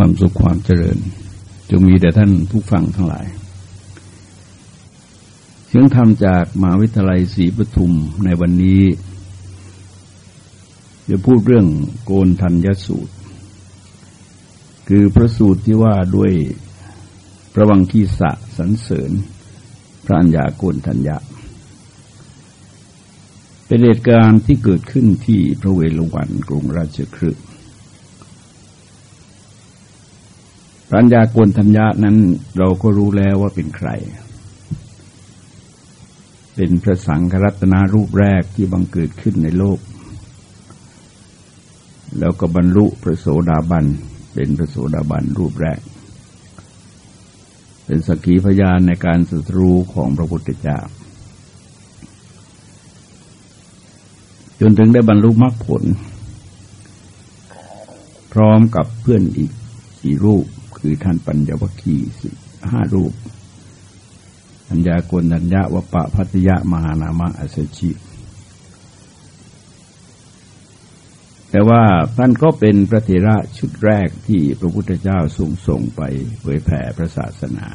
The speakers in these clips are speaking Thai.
ความสุขความเจริญ จงมีแด่ท่านผู้ฟังทั้งหลาย เสียงธรรมจากมหาวิทยาลัยศรีปทุมในวันนี้จะพูดเรื่องโกนทัญญสูตร คือพระสูตรที่ว่าด้วยพระวังคีสะสรรเสริญ พระัญญาโกนทัญญาเป็นเหตุการณ์ที่เกิดขึ้นที่พระเวฬุวันกรุงราชคฤห์ ปัญญากนทัญญานั้นเราก็รู้แล้วว่าเป็นใคร เป็นพระสังฆรัตนารูปแรกที่บังเกิดขึ้นในโลก แล้วก็บรรลุพระโสดาบัน เป็นพระโสดาบันรูปแรก เป็นสกีพยานในการสัตรูของพระพุทธเจ้า จนถึงได้บรรลุมรรคผล พร้อมกับเพื่อนอีกสี่รูป คือท่านปัญญวคีสิห้ารูปัญญากนดัญญาวปะพัตยะมหานามะอสชิแต่ว่าท่านก็เป็นพระเถระชุดแรกที่พระพุทธเจ้าส่งส่งไปเผยแผ่พระศาสนา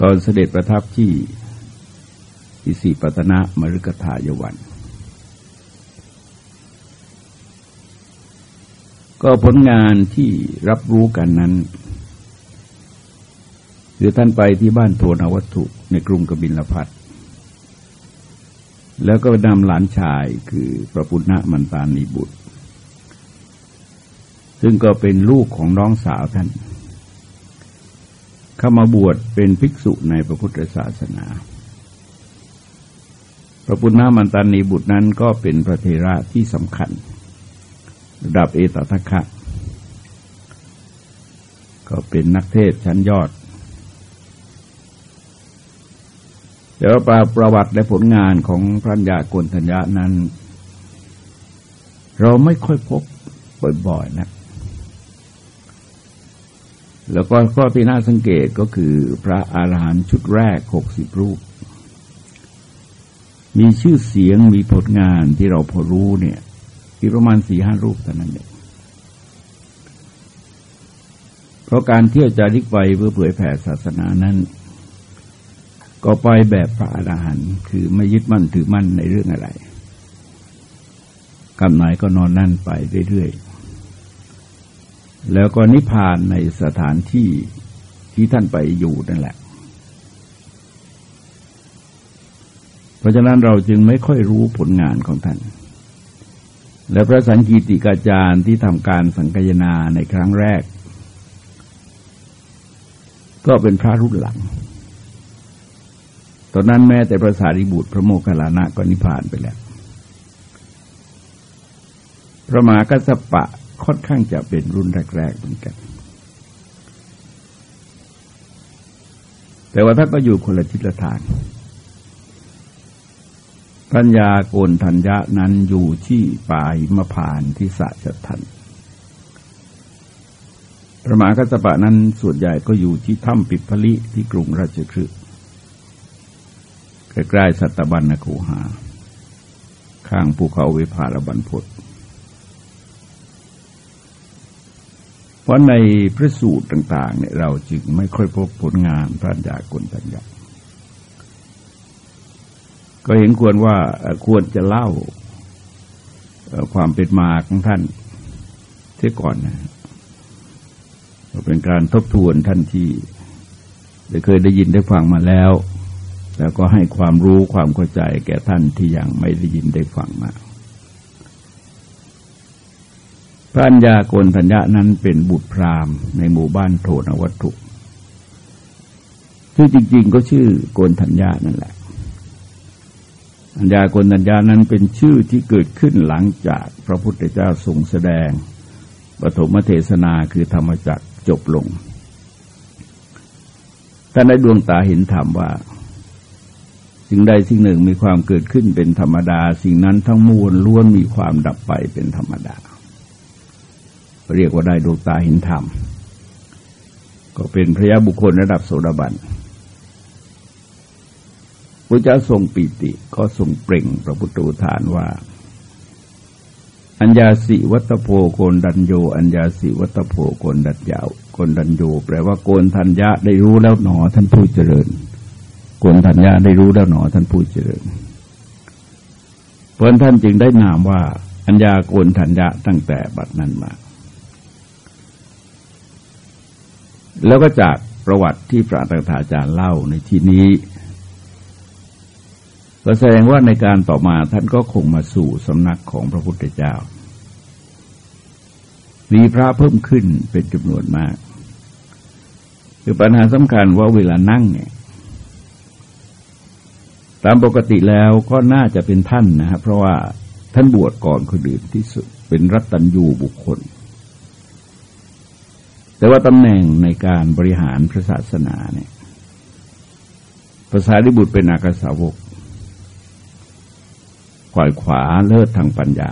ตอนเสด็จประทับที่อิสิปตนะมฤกทายวัน ก็ผลงานที่รับรู้กันนั้นคือท่านไปที่บ้านโทนวัตถุในกรุงกบิลพัทแล้วก็นำหลานชายคือพระปุณณมันตานีบุตร ซึ่งก็เป็นลูกของน้องสาวท่าน เข้ามาบวชเป็นภิกษุในพระพุทธศาสนา พระปุณณมันตานีบุตรนั้นก็เป็นพระเทระที่สำคัญ ระดับเอตทัคคะก็เป็นนักเทศชั้นยอด แต่ว่าประวัติและผลงานของพระญญากนทัญญานั้น เราไม่ค่อยพบบ่อยๆนะแล้วก็ข้อที่น่าสังเกตก็คือพระอาหารหันต์ชุดแรกหกสิบรูป มีชื่อเสียงมีผลงานที่เราพอรู้เนี่ย อีกประมาณสี่ห้ารูปเท่านั้นเองเพราะการเที่ยวจาริกไปเพื่อเผยแผ่ศาสนานั้น ก็ไปแบบพระอรหันต์คือไม่ยึดมั่นถือมั่นในเรื่องอะไรกำไหนก็นอนนั่นไปเรื่อยๆ แล้วก็นิพพานในสถานที่ที่ท่านไปอยู่นั่นแหละ เพราะฉะนั้นเราจึงไม่ค่อยรู้ผลงานของท่าน และพระสังกีติกาจารย์ที่ทำการสังกยนาในครั้งแรก ก็เป็นพระรุ่นหลัง ตอนนั้นแม้แต่พระสารีบุตรพระโมคคัลลานะก็นิพพานไปแล้ว พระมหากัสปะค่อนข้างจะเป็นรุ่นแรกๆเหมือนกัน แต่ว่าท่านก็อยู่คนละทิศละทาง ปัญญาโกนทัญญะนั้นอยู่ที่ป่าหิมพานที่สะจัทันพระมหากัสปะนั้นส่วนใหญ่ก็อยู่ที่ถ้ำปิดพลิที่กรุงราชคฤห์ใกล้ๆสัตบัญนคูหา ข้างภูเขาเวภาลบันพศเพราะในพระสูตรต่าง ๆ เนี่ยเราจึงไม่ค่อยพบผลงานพระญากนทัญญา ก็เห็นควรว่าควรจะเล่าความเป็นมาของท่านเสียก่อนนะเป็นการทบทวนท่านที่ได้เคยได้ยินได้ฟังมาแล้ว แล้วก็ให้ความรู้ความเข้าใจแก่ท่านที่ยังไม่ได้ยินได้ฟังมาพระัญญาโกนทัญญานั้นเป็นบุตรพราหมณ์ในหมู่บ้านโทนวัตถุ ที่จริง ๆ ก็ชื่อโกนทัญญานั่นแหละ อัญญาโกนัญญานั้นเป็นชื่อที่เกิดขึ้นหลังจากพระพุทธเจ้าทรงแสดงปฐมเทศนาคือธรรมจักจบลงท่านได้ดวงตาเห็นธรรมว่า สิ่งใดสิ่งหนึ่งมีความเกิดขึ้นเป็นธรรมดา สิ่งนั้นทั้งมวลล้วนมีความดับไปเป็นธรรมดา เรียกว่าได้ดวงตาเห็นธรรม ก็เป็นพระยาบุคคลระดับโสดาบัน พระเจ้าทรงปีติก็ทรงเปล่งพระพุทธทานว่า อัญญาสิวัตโพโกนดัญโย อัญญาสิวัตโพโกนดัญยาวโกนดัญโย แปลว่าโกนทัญญะได้รู้แล้วหนอท่านผู้เจริญโกนทัญญะได้รู้แล้วหนอท่านผู้เจริญเพราะท่านจึงได้นามว่า อัญญาโกนทัญญะตั้งแต่บัดนั้นมาแล้วก็จากประวัติที่พระตถาจารย์เล่าในที่นี้ ก็แสดงว่าในการต่อมาท่านก็คงมาสู่สำนักของพระพุทธเจ้า มีพระเพิ่มขึ้นเป็นจำนวนมาก คือปัญหาสำคัญว่าเวลานั่งเนี่ยตามปกติแล้วก็น่าจะเป็นท่านนะครับเพราะว่าท่านบวชก่อนคนอื่นที่สุดเป็นรัตัญยูบุคคล แต่ว่าตำแหน่งในการบริหารพระศาสนาเนี่ยภาษาดิบุตรเป็นอากาสาวก ขวายขวาเลิศทางปัญญา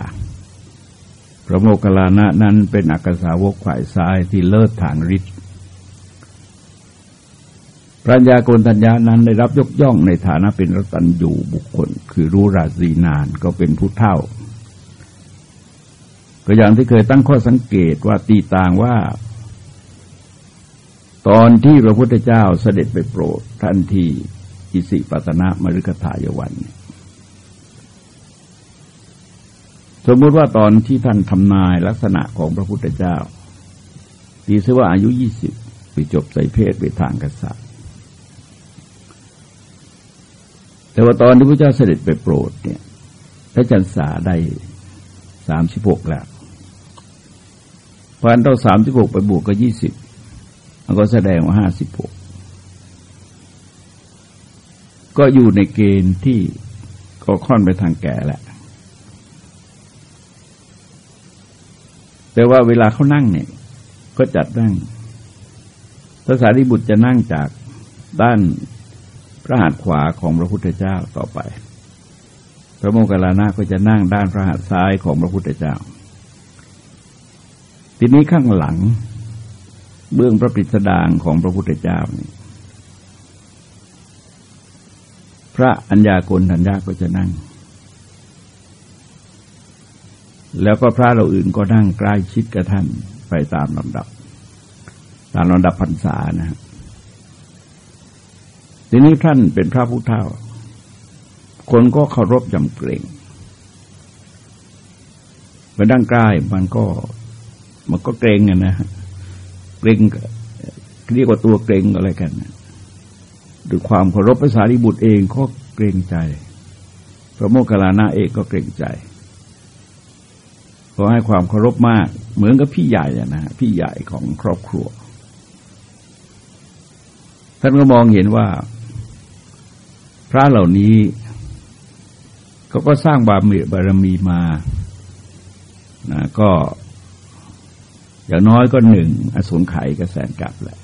พระโมคคัลลานะนั้นเป็นอักษาวกขวายซ้ายที่เลิศทางฤทธิ์ปัญญาโกนทัญญานั้นได้รับยกย่องในฐานะเป็นรัตัญญูบุคคล คือรู้ราศีนานก็เป็นผู้เท่า ก็อย่างที่เคยตั้งข้อสังเกตว่าตีต่างว่า ตอนที่พระพุทธเจ้าเสด็จไปโปรดท่านที่อิสิปตนะมฤคทายวันเนี่ย สมมติว่าตอนที่ท่านทำนายลักษณะของพระพุทธเจ้าตีซะว่าอายุยี่สิบไปจบใส่เพศไปทางกษัตริย์ แต่ว่าตอนที่พระเจ้าเสด็จไปโปรดเนี่ยพระจันทราได้สามสิบหกแล้วพันต้องสามสิบหกไปบวกก็ยี่สิบมันก็แสดงว่าห้าสิบหกก็อยู่ในเกณฑ์ที่ก็ค่อนไปทางแก่แหละ แต่ว่าเวลาเขานั่งเนี่ยก็จัดนั่งพระสารีบุตรจะนั่งจากด้านพระหัตถ์ขวาของพระพุทธเจ้าต่อไป พระโมคคัลลานะก็จะนั่งด้านพระหัตถ์ซ้ายของพระพุทธเจ้า ทีนี้ข้างหลัง เบื้องพระปิสดางของพระพุทธเจ้านี่พระอัญญาโกณทัญญาก็จะนั่ง แล้วก็พระเราอื่นก็นั่งใกล้ชิดกับท่านไปตามลำดับ ตามลำดับพรรษานะทีนี้ท่านเป็นพระผู้เท่า คนก็เคารพยำเกรงไปดั้งใกล้มันก็ มันก็เกรงกันนะเกรงเรียกว่าตัวเกรงอะไรกันนะด้วยความเคารพภาษาริบุตรเองก็เกรงใจ พระโมคคัลลานะเองก็เกรงใจ ก็ให้ความเคารพมาก เหมือนกับพี่ใหญ่นะฮะพี่ใหญ่ของครอบครัว ท่านก็มองเห็นว่า พระเหล่านี้เขาก็สร้างบารมีบารมีมานะก็อย่างน้อยก็หนึ่งอสุนไขยก็แสนกับแล้ว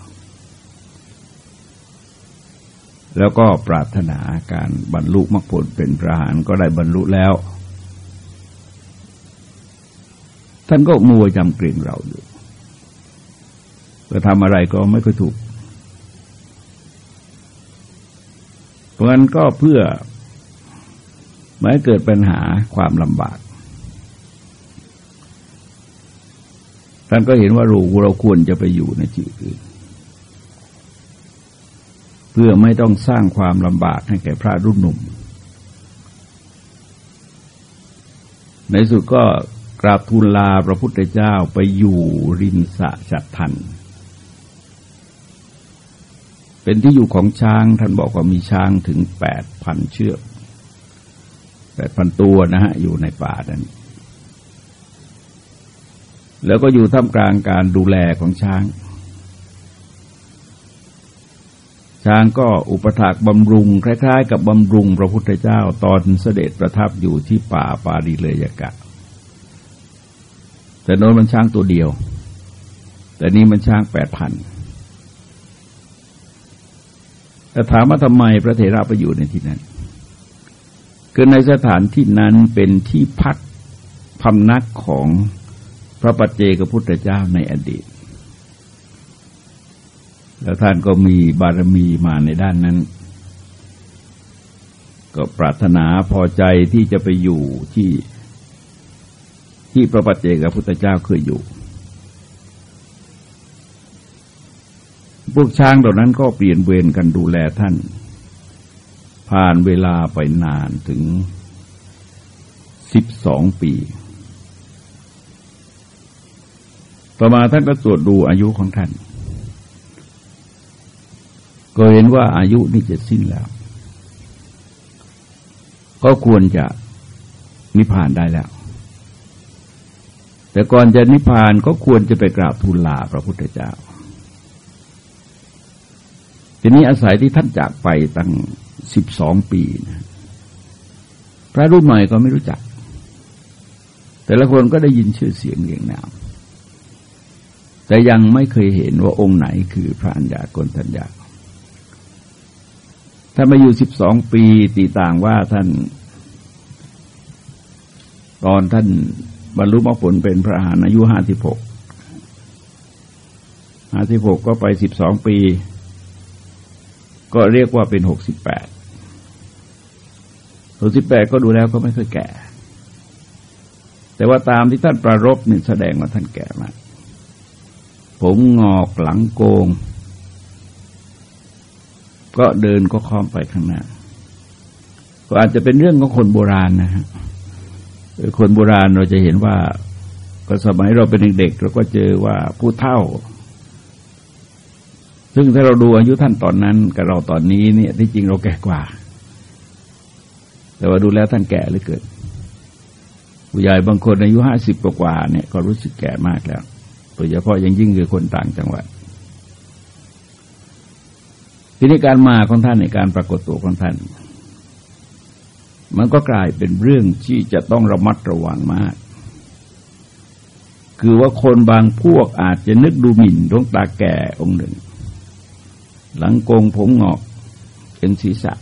แล้วก็ปรารถนาการบรรลุมรรคผลเป็นพระหานก็ได้บรรลุแล้ว ท่านก็มัวจำเกรงเราอยู่จะทำอะไรก็ไม่ค่อยถูก เพราะงั้นก็เพื่อไม่ให้เกิดปัญหาความลำบาก ท่านก็เห็นว่าเราเราควรจะไปอยู่ในที่อื่นเพื่อไม่ต้องสร้างความลำบากให้แก่พระรุ่นหนุ่ม ในสุดก็ กราบทูลลาพระพุทธเจ้าไปอยู่ริมสะฉัดทัน เป็นที่อยู่ของช้างท่านบอกว่ามีช้างถึงแปดพันเชือกแปดพันตัวนะฮะ อยู่ในป่านั้นแล้วก็อยู่ท่ามกลางการดูแลของช้าง ช้างก็อุปถากบำรุง คล้าย ๆ กับบำรุงพระพุทธเจ้าตอนเสด็จประทับอยู่ที่ป่าปาดิเลยกะ แต่โน้นมันช้างตัวเดียว แต่นี้มันช้างแปดพันแต่ถามว่าทำไมพระเถระไปอยู่ในที่นั้นคือในสถานที่นั้นเป็นที่พักพำนักของพระปัจเจกพุทธเจ้าในอดีต แล้วท่านก็มีบารมีมาในด้านนั้น ก็ปรารถนาพอใจที่จะไปอยู่ที่ ที่พระปัจเจกพุทธเจ้าเคยอยู่ พวกช้างเหล่านั้นก็เปลี่ยนเวรกันดูแลท่าน ผ่านเวลาไปนานถึงสิบสองปี ต่อมาท่านก็ตรวจดูอายุของท่าน ก็เห็นว่าอายุนี่จะสิ้นแล้ว ก็ควรจะนิพพานได้แล้ว แต่ก่อนจะนิพพานก็ควรจะไปกราบทูลลาพระพุทธเจ้า ทีนี้อาศัยที่ท่านจากไปตั้งสิบสองปีนะพระรุ่นใหม่ก็ไม่รู้จัก แต่ละคนก็ได้ยินชื่อเสียงเรียงนาม แต่ยังไม่เคยเห็นว่าองค์ไหนคือพระัญญากรทัญญาท่านมาอยู่สิบสองปีตีต่างว่าท่าน ตอนท่าน บรรลุมรรคผลเป็นพระอรหันต์อายุห้าสิบหกห้าสิบหกก็ไปสิบสองปี ก็เรียกว่าเป็นหกสิบแปดหกสิบแปดก็ดูแล้วก็ไม่ค่อยแก่ แต่ว่าตามที่ท่านประรบนี่แสดงว่าท่านแก่มากผมงอกหลังโกง ก็เดินก็ค้อมไปข้างหน้า ก็อาจจะเป็นเรื่องของคนโบราณนะฮะ คนโบราณเราจะเห็นว่า ก็สมัยเราเป็นเด็กๆเราก็เจอว่าผู้เฒ่า ซึ่งถ้าเราดูอายุท่านตอนนั้น กับเราตอนนี้เนี่ยที่จริงเราแก่กว่า แต่ว่าดูแล้วท่านแก่เหลือเกินผู้ใหญ่บางคนอายุห้าสิบกว่าเนี่ยก็รู้สึกแก่มากแล้วโดยเฉพาะยังยิ่งคือคนต่างจังหวัดทีนี้การมาของท่านในการปรากฏตัวของท่าน มันก็กลายเป็นเรื่องที่จะต้องระมัดระวังมาก คือว่าคนบางพวกอาจจะนึกดูหมิ่นดวงตาแก่องค์หนึ่ง หลังโกงผมงอกเป็นศีรษะ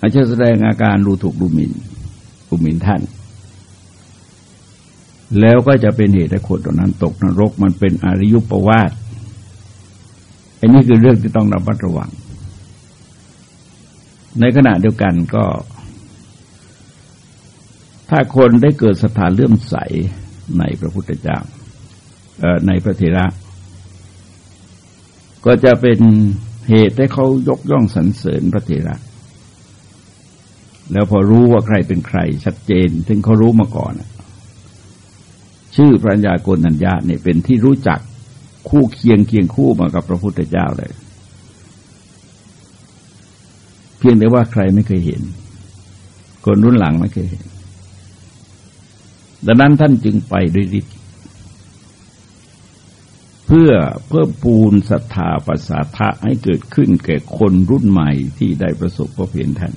อาจจะแสดงอาการดูถูกดูหมิ่นดูหมิ่นท่าน แล้วก็จะเป็นเหตุให้คนตรงนั้นตกนรกมันเป็นอริยุปวาทอันนี้คือเรื่องที่ต้องระมัดระวัง ในขณะเดียวกันก็ ถ้าคนได้เกิดสถานเลื่อมใสในพระพุทธเจ้าในพระเถระ ก็จะเป็นเหตุให้เขายกย่องสรรเสริญพระเถระ แล้วพอรู้ว่าใครเป็นใคร ชัดเจนถึงเขารู้มาก่อน ชื่อพระญาโกนัญญาเนี่ยเป็นที่รู้จักคู่เคียงเคียงคู่มากับพระพุทธเจ้าเลย พียงแต่ว่าใครไม่เคยเห็น คนรุ่นหลังไม่เคยเห็น ดังนั้นท่านจึงไปด้วยฤทธิ์เพื่อเพิ่มปูนศรัทธาปัสสาทะให้เกิดขึ้นแก่คนรุ่นใหม่ที่ได้ประสบพบเห็นท่าน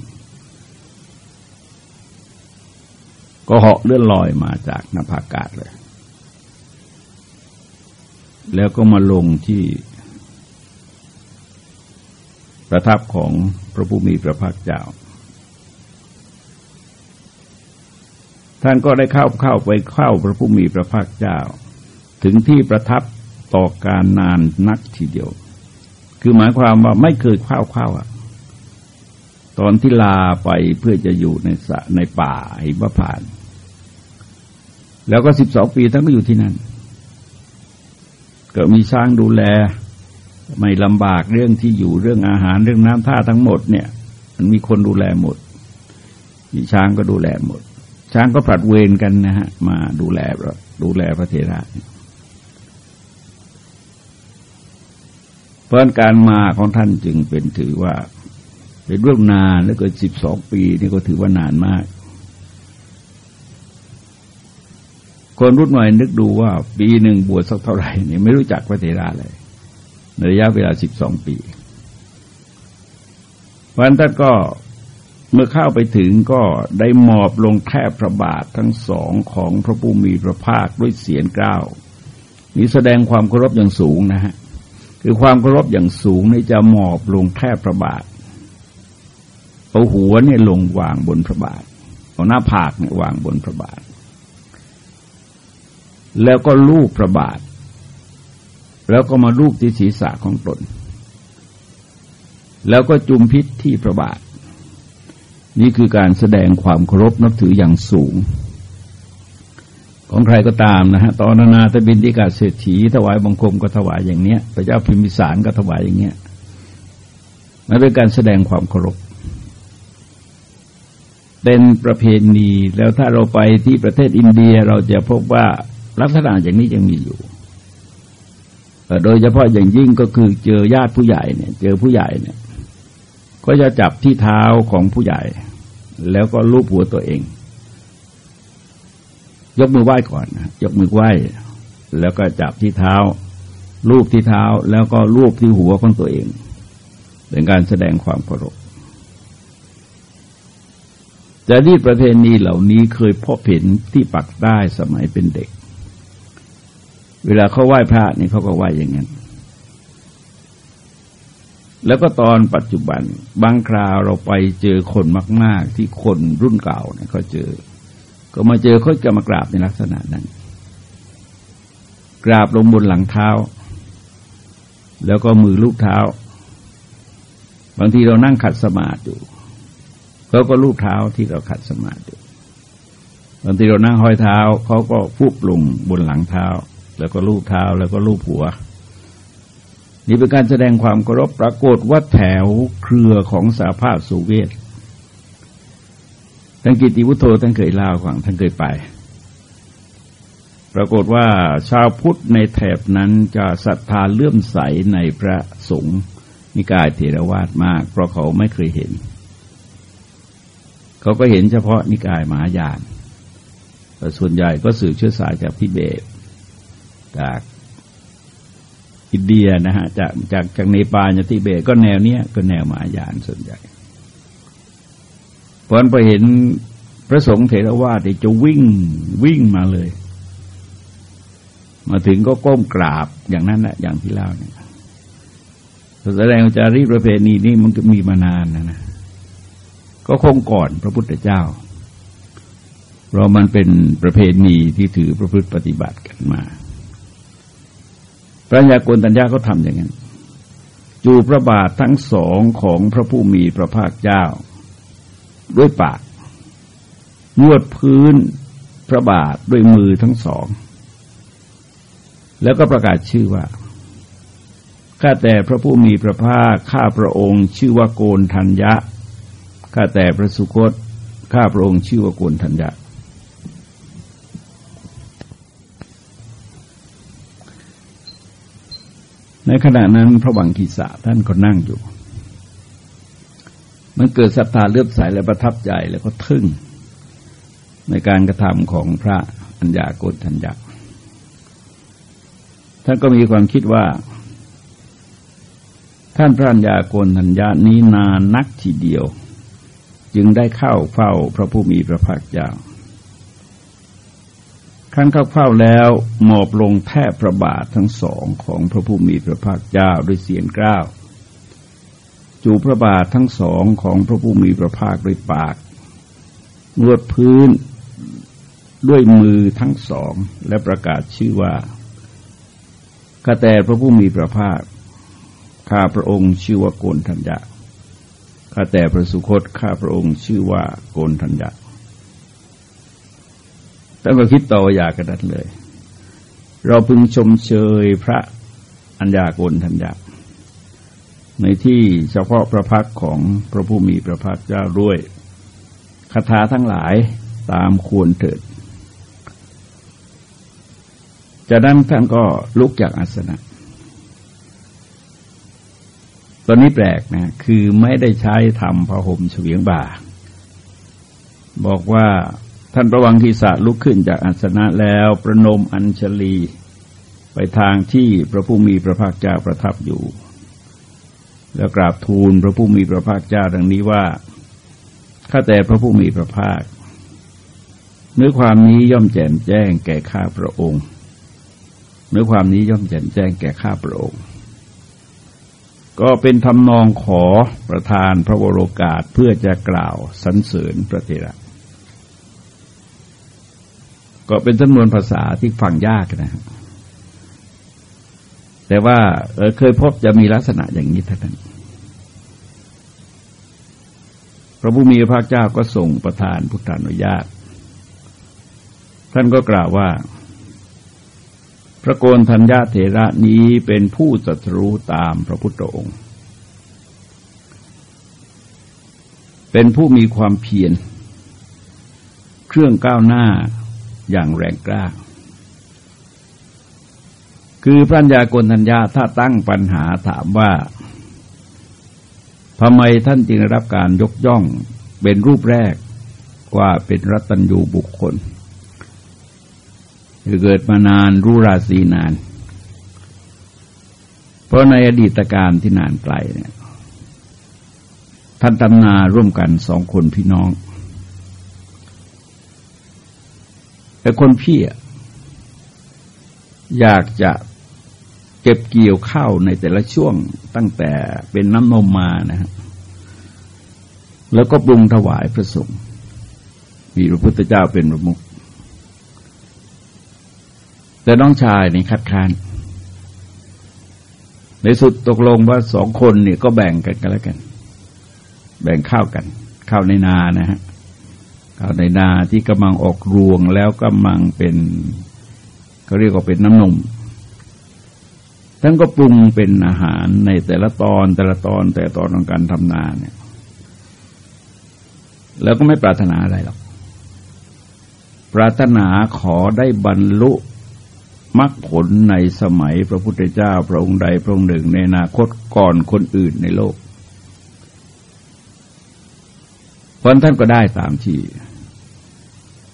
ก็เหาะเลื่อนลอยมาจากนภาอากาศเลย แล้วก็มาลงที่ ประทับของพระผู้มีพระภาคเจ้า ท่านก็ได้เข้าเข้าไปเข้าพระผู้มีพระภาคเจ้า ถึงที่ประทับต่อการนานนักทีเดียว คือหมายความว่าไม่เคยเข้าเข้าอะ ตอนที่ลาไปเพื่อจะอยู่ในสะในป่าหิมพาน แล้วก็สิบสองปีท่านก็อยู่ที่นั่น ก็มีช้างดูแล ไม่ลำบากเรื่องที่อยู่เรื่องอาหารเรื่องน้ำท่าทั้งหมดเนี่ย มันมีคนดูแลหมด มีช้างก็ดูแลหมด ช้างก็ผลัดเวรกันนะฮะ มาดูแลดูแลพระเทระเพราะการมาของท่านจึงเป็นถือว่า เป็นเรื่องนานแล้วเกิดสิบสองปีนี่ก็ถือว่านานมาก คนรุ่นใหม่นึกดูว่า ปีหนึ่งบวชสักเท่าไหร่เนี่ยไม่รู้จักพระเทระเลย ในระยะเวลาสิบสองปีวันท่านก็เมื่อเข้าไปถึงก็ได้หมอบลงแทบพระบาททั้งสองของพระผู้มีพระภาคด้วยเสียงกล้าวนี้แสดงความเคารพอย่างสูงนะฮะคือความเคารพอย่างสูงนี่จะหมอบลงแทบพระบาทเอาหัวเนี่ยลงวางบนพระบาทเอาหน้าผากเนี่ยวางบนพระบาท แล้วก็ลูบพระบาท แล้วก็มาลูบที่ศีรษะของตน แล้วก็จุมพิษที่พระบาท นี่คือการแสดงความเคารพนับถืออย่างสูง ของใครก็ตามนะฮะตอนนานาตบินทิกาเศรษฐีถวายบังคมก็ถวายอย่างเนี้ย พระเจ้าพิมพิสารก็ถวายอย่างเนี้ยมันเป็นการแสดงความเคารพเป็นประเพณีแล้วถ้าเราไปที่ประเทศอินเดียเราจะพบว่าลักษณะอย่างนี้ยังมีอยู่ โดยเฉพาะอย่างยิ่งก็คือเจอญาติผู้ใหญ่เนี่ย เจอผู้ใหญ่เนี่ย ก็จะจับที่เท้าของผู้ใหญ่ แล้วก็ลูบหัวตัวเอง ยกมือไหว้ก่อนนะยกมือไหว้ แล้วก็จับที่เท้าลูบที่เท้าแล้วก็ลูบที่หัวของตัวเอง เป็นการแสดงความเคารพแต่ที่ประเพณีเหล่านี้เคยพบเห็นที่ปักใต้สมัยเป็นเด็ก เวลาเขาไหว้พระนี่เขาก็ไหว้อย่างนั้น แล้วก็ตอนปัจจุบันบางคราวเราไปเจอคนมาก ๆ ที่คนรุ่นเก่าเนี่ยเขาเจอ ก็มาเจอเขาจะมากราบในลักษณะนั้น กราบลงบนหลังเท้า แล้วก็มือลูกเท้า บางทีเรานั่งขัดสมาธิอยู่เขาก็ลูบเท้าที่เราขัดสมาธิบางทีเรานั่งห้อยเท้าเขาก็ฟุบลงบนหลังเท้า แล้วก็ลูบเท้าแล้วก็ลูบหัว นี่เป็นการแสดงความเคารพปรากฏว่าแถวเครือของสาภาพโซเวียตท่านกิติวุฒโธท่านเคยเล่าฟังท่านเคยไป ปรากฏว่าชาวพุทธในแถบนั้นจะศรัทธาเลื่อมใสในพระสงฆ์นิกายเทรวาสมาก เพราะเขาไม่เคยเห็น เขาก็เห็นเฉพาะนิกายมหายานแต่ส่วนใหญ่ก็สืบเชื้อสายจากทิเบต จากอินเดียนะฮะจากจากจากเนปาลจากทิเบตก็แนวเนี้ยก็แนวมหายานส่วนใหญ่พอไปเห็นพระสงฆ์เถรวาทจะวิ่งวิ่งมาเลย มาถึงก็ก้มกราบอย่างนั้นแหละอย่างที่เล่าเนี่ยแสดงจารีประเพณีนี้มันก็มีมานานนะนะก็คงก่อนพระพุทธเจ้า เพราะมันเป็นประเพณีที่ถือประพฤติปฏิบัติกันมา พระยาโกรตัญญาเขาทำอย่างนั้นจูพระบาททั้งสองของพระผู้มีพระภาคเจ้า ด้วยปากนวดพื้นพระบาทด้วยมือทั้งสอง แล้วก็ประกาศชื่อว่าข้าแต่พระผู้มีพระภาคข้าพระองค์ ชื่อว่าโกนทัญญะข้าแต่พระสุคตข้าพระองค์ชื่อว่าโกุลธัญญา ในขณะนั้นพระวังคีสะท่านก็นั่งอยู่ มันเกิดศรัทธาเลื่อมใสและประทับใจแล้วก็ทึ่ง ในการกระทำของพระอัญญาโกฏทัญญาท่านก็มีความคิดว่า ท่านพระัญญาโกนทัญญานี้นานนักทีเดียว จึงได้เข้าเฝ้าพระผู้มีพระภาคเจ้า ขั้นเข้าเฝ้าแล้วหมอบลงแทบพระบาททั้งสองของพระผู้มีพระภาคเจ้าด้วยเสียงกล้าว จูพระบาททั้งสองของพระผู้มีพระภาคด้วยปากนวดพื้นด้วยมือทั้งสองและประกาศชื่อว่าข้าแต่พระผู้มีพระภาค ข้าพระองค์ชื่อว่าโกนทัญญาข้าแต่พระสุคตข้าพระองค์ชื่อว่าโกนทัญญา ท่านก็คิดต่ออยากกระดันเลย เราพึงชมเชยพระอัญญาโกนทัญญาในที่เฉพาะพระพักของพระผู้มีพระภาคเจ้าด้วยคาถาทั้งหลายตามควรเถิด จากนั้นท่านก็ลุกจากอาสนะ ตอนนี้แปลกนะ คือไม่ได้ใช้ทำพระห่มเฉียงบ่า บอกว่า ท่านประวังคีสะลุกขึ้นจากอัสนะแล้วประนมอัญชลี ไปทางที่พระผู้มีพระภาคเจ้าประทับอยู่ แล้วกราบทูลพระผู้มีพระภาคเจ้าดังนี้ว่าข้าแต่พระผู้มีพระภาค เนื้อความนี้ย่อมแจ่มแจ้งแก่ข้าพระองค์ เนื้อความนี้ย่อมแจ่มแจ้งแก่ข้าพระองค์ ก็เป็นทำนองขอประธานพระวโรกาสเพื่อจะกล่าวสรรเสริญพระเถระ ก็เป็นจำนวนภาษาที่ฟังยากนะแต่ว่าเเคยพบจะมีลักษณะอย่างนี้เท่านั้นพระผู้มีพระเจ้าก็ส่งประทานพุทธานุญาต ท่านก็กล่าวว่า พระโกนธัญญาเถระนี้เป็นผู้ศัตรูตามพระพุทธองค์ เป็นผู้มีความเพียรเครื่องก้าวหน้า อย่างแรงกล้า คือพระัญญากนธัญญาถ้าตั้งปัญหาถามว่าทำไมท่านจึงรับการยกย่องเป็นรูปแรกว่าเป็นรัตัญญูบุคคลคือเกิดมานานรู้ราศีนาน เพราะในอดีตการที่นานไกลเนี่ยท่านตำนาร่วมกันสองคนพี่น้อง แต่คนพี่อยากจะเก็บเกี่ยวข้าวในแต่ละช่วงตั้งแต่เป็นน้ำนมมานะฮะแล้วก็ปรุงถวายพระสงฆ์มีพระพุทธเจ้าเป็นประมุขแต่น้องชายนี่คัดค้าน ในสุดตกลงว่าสองคนเนี่ยก็แบ่งกันกันแล้วกัน แบ่งข้าวกัน ข้าวในนานะฮะ ข้าวในนาที่กำลังออกรวงแล้วกำลังเป็นเขาเรียกว่าเป็นน้ำนมท่านก็ปรุงเป็นอาหารในแต่ละตอนแต่ละตอนแต่ตอนของการทำนาเนี่ย แล้วก็ไม่ปรารถนาอะไรหรอกปรารถนาขอได้บรรลุมรรคผลในสมัยพระพุทธเจ้าพระองค์ใดพระองค์หนึ่งในอนาคตก่อนคนอื่นในโลกเพราะท่านก็ได้ตามที่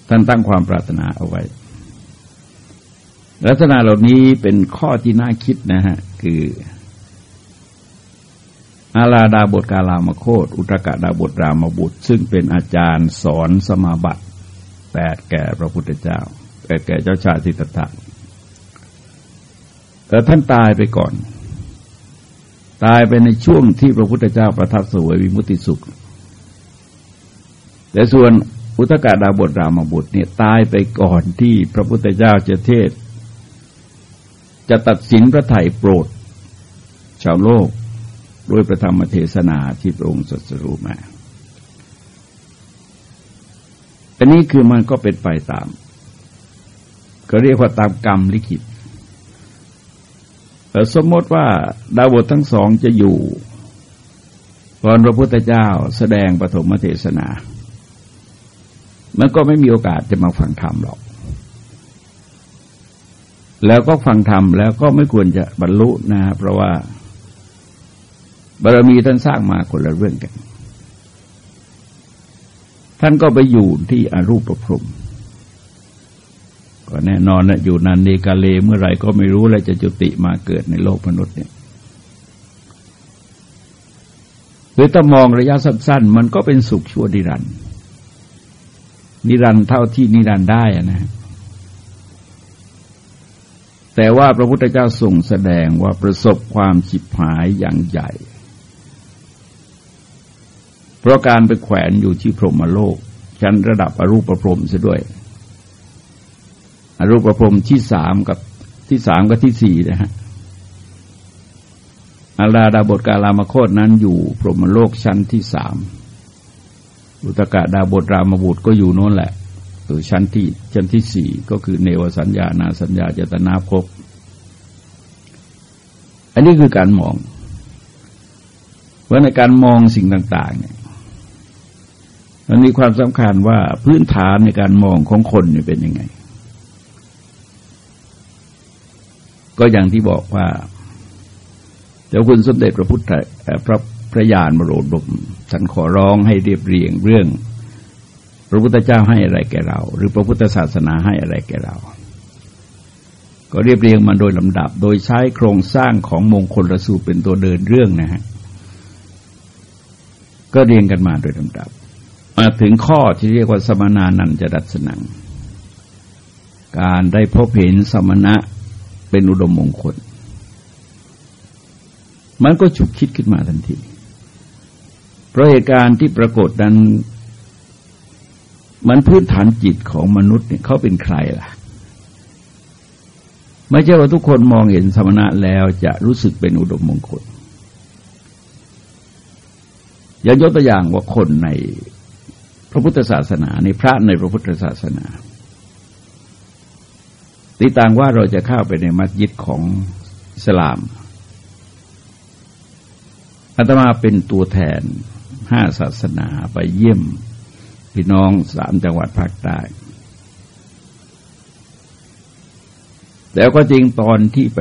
ท่านตั้งความปรารถนาเอาไว้ ลักษณะเหล่านี้เป็นข้อที่น่าคิดนะฮะ คือ อาลาดาบทกาลามโคตอุตรกะดาบทรามบุตร ซึ่งเป็นอาจารย์สอนสมาบัติแปดแก่พระพุทธเจ้าแก่แก่เจ้าชายสิทธัตถะแต่ท่านตายไปก่อน ตายไปในช่วงที่พระพุทธเจ้าประทับสวยวิมุติสุข แต่ส่วน อุตกาดาบทรามบุตรเนี่ยตายไปก่อนที่พระพุทธเจ้าจะเทศ จะตัดสินพระไถ่โปรด ชาวโลกโดยประธรรมเทศนาที่พระองค์สัสรู้มาอันนี้คือมันก็เป็นไปตาม ก็เรียกว่าตามกรรมลิขิตสมมติว่าดาวบททั้งสองจะอยู่ตอนพระพุทธเจ้าแสดงปฐมเทศนา มันก็ไม่มีโอกาสจะมาฟังธรรมหรอก แล้วก็ฟังธรรมแล้วก็ไม่ควรจะบรรลุนะ เพราะว่าบารมีท่านสร้างมาคนละเรื่องกัน ท่านก็ไปอยู่ที่อรูปประพรมก็แน่นอนนะอยู่นันเนกาเลเมื่อไหร่ก็ไม่รู้แล้วจะจุติมาเกิดในโลกมนุษย์เนี่ยหรือถ้ามองระยะสั้นๆ มันก็เป็นสุขชั่วนิรันดร์ นิรันเท่าที่นิรันได้นะ แต่ว่าพระพุทธเจ้าทรงแสดงว่าประสบความฉิบหายอย่างใหญ่ เพราะการไปแขวนอยู่ที่พรหมโลก ชั้นระดับอรูปประพรมซะด้วย อรูปประพรมที่สามกับที่สามกับที่สี่นะฮะอาราดาบทกาลามโคตนั้นอยู่พรหมโลกชั้นที่สาม อุตกะดาบทรามบุตรก็อยู่โน้นแหละคือชั้นที่ชั้นที่สี่ก็คือเนวสัญญานาสัญญาเจตนาภพอันนี้คือการมองว่าในการมองสิ่งต่าง ๆ เนี่ยมันมีความสำคัญว่าพื้นฐานในการมองของคนเนี่ยเป็นยังไง ก็อย่างที่บอกว่าเจ้าคุณสมเด็จพระพุทธพระ พระญาณมโรดมท่านขอร้องให้เรียบเรียงเรื่อง พระพุทธเจ้าให้อะไรแก่เรา หรือพระพุทธศาสนาให้อะไรแก่เรา ก็เรียบเรียงมาโดยลำดับ โดยใช้โครงสร้างของมงคลระสูเป็นตัวเดินเรื่องนะฮะก็เรียงกันมาโดยลำดับ มาถึงข้อที่เรียกว่าสมนานันจะดัดสนัง การได้พบเห็นสมณะเป็นอุดมมงคล มันก็ฉุกคิดขึ้นมาทันที เพราะเหตุการณ์ที่ปรากฏนั้น มันพื้นฐานจิตของมนุษย์เนี่ยเขาเป็นใครล่ะ ไม่ใช่ว่าทุกคนมองเห็นสมณะแล้วจะรู้สึกเป็นอุดมมงคลอย่ายกตัวอย่างว่าคนในพระพุทธศาสนาในพระในพระพุทธศาสนาติต่างว่าเราจะเข้าไปในมัสยิดของอิสลามอาตมาเป็นตัวแทน ห้าศาสนาไปเยี่ยมพี่น้องสามจังหวัดภาคใต้แล้วก็จริงตอนที่ไป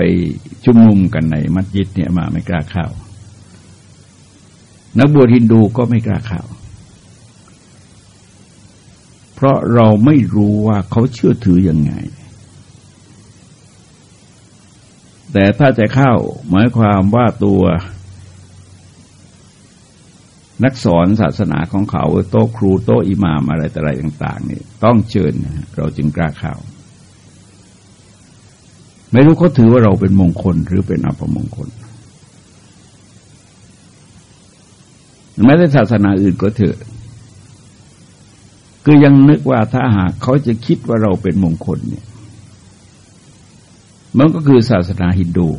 ชุมนุมกันในมัสยิดเนี่ยมาไม่กล้าเข้า นักบวชฮินดูก็ไม่กล้าเข้า เพราะเราไม่รู้ว่าเขาเชื่อถืออยังไง แต่ถ้าจะเข้าหมายความว่าตัว นักสอนศาสนาของเขา โต๊ะครูโต๊ะอิหมามอะไรแต่อะไรต่าง ๆ นี่ต้องเชิญเราจึงกล้าเข้าไม่รู้เขาถือว่าเราเป็นมงคลหรือเป็นอัปมงคลแม้แต่ศาสนาอื่นก็เถอะคือยังนึกว่าถ้าหากเขาจะคิดว่าเราเป็นมงคลเนี่ย มันก็คือศาสนาฮินดู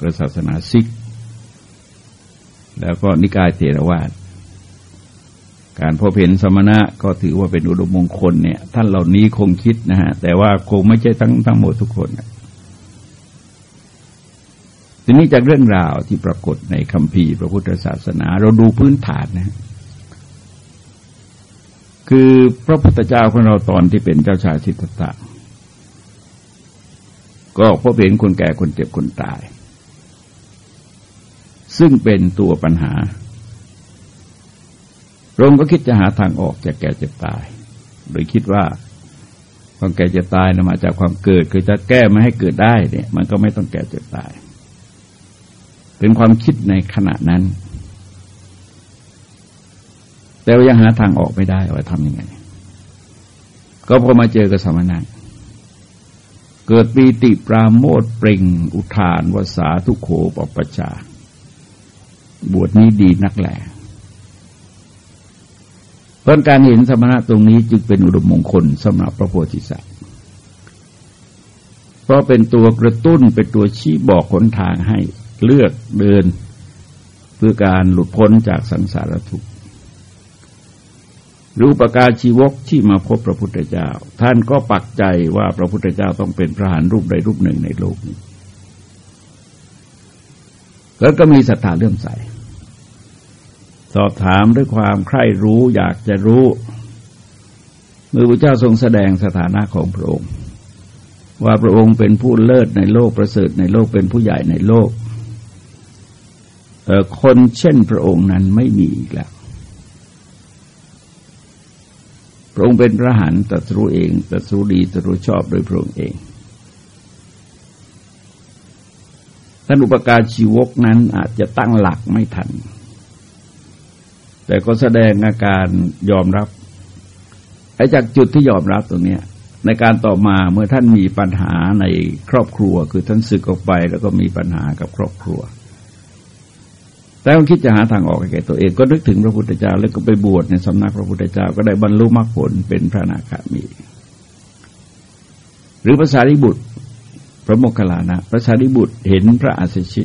กับศาสนาซิก แล้วก็นิกายเทรวาสการพบเห็นสมณะก็ถือว่าเป็นอุดมมงคลเนี่ย ท่านเหล่านี้คงคิดนะฮะ แต่ว่าคงไม่ใช่ทั้งทั้งหมดทุกคน ทีนี้จากเรื่องราวที่ปรากฏในคำพีพระพุทธศาสนา เราดูพื้นฐานนะ คือพระพุทธเจ้าของเราตอนที่เป็นเจ้าชายสิทธัตถะก็พบเห็นคนแก่คนเจ็บคนตาย ซึ่งเป็นตัวปัญหาพระองค์ก็คิดจะหาทางออกจากแก่เจ็บตาย โดยคิดว่าความแก่เจ็บตายนะมาจากความเกิดคือจะแก้ไม่ให้เกิดได้เนี่ย มันก็ไม่ต้องแก่เจ็บตาย เป็นความคิดในขณะนั้น แต่ยังหาทางออกไม่ได้ว่าทำยังไง ก็พอมาเจอกับสมณะเกิดปีติปราโมทเปล่งอุทานวสาทุโขปปชา บวชนี้ดีนักแหละเพราะการเห็นสมณะตรงนี้จึงเป็นอุดมมงคลสำหรับพระโพธิสัตว์เพราะเป็นตัวกระตุ้นเป็นตัวชี้บอกขนทางให้เลือกเดิน เพื่อการหลุดพ้นจากสังสารทุกข์รูปการชีวกที่มาพบพระพุทธเจ้า ท่านก็ปักใจว่าพระพุทธเจ้าต้องเป็นพระหานรูปใดรูปหนึ่งในโลกนี้ แล้วก็มีศรัทธาเลื่อมใส สอบถามด้วยความใคร่รู้อยากจะรู้ เมื่อพระเจ้าทรงแสดงสถานะของพระองค์ ว่าพระองค์เป็นผู้เลิศในโลกประเสริฐในโลกเป็นผู้ใหญ่ในโลกคนเช่นพระองค์นั้นไม่มีอีกแล้ว พระองค์เป็นพระหันตรัสรู้เองตรัสรู้ดีตรัสรู้ชอบโดยพระองค์เองท่านอุปการชีวกนั้นอาจจะตั้งหลักไม่ทัน แต่ก็แสดงอาการยอมรับไอ้จากจุดที่ยอมรับตรงนี้ในการต่อมาเมื่อท่านมีปัญหาในครอบครัว คือท่านสึกออกไปแล้วก็มีปัญหากับครอบครัว แต่เขาคิดจะหาทางออกแก่ตัวเองก็นึกถึงพระพุทธเจ้าแล้วก็ไปบวชในสำนักพระพุทธเจ้าก็ได้บรรลุมรรคผลเป็นพระนาคามี หรือภาษาริบุตร พระโมคคัลลานะพระสารีบุตรเห็นพระอาสิชิ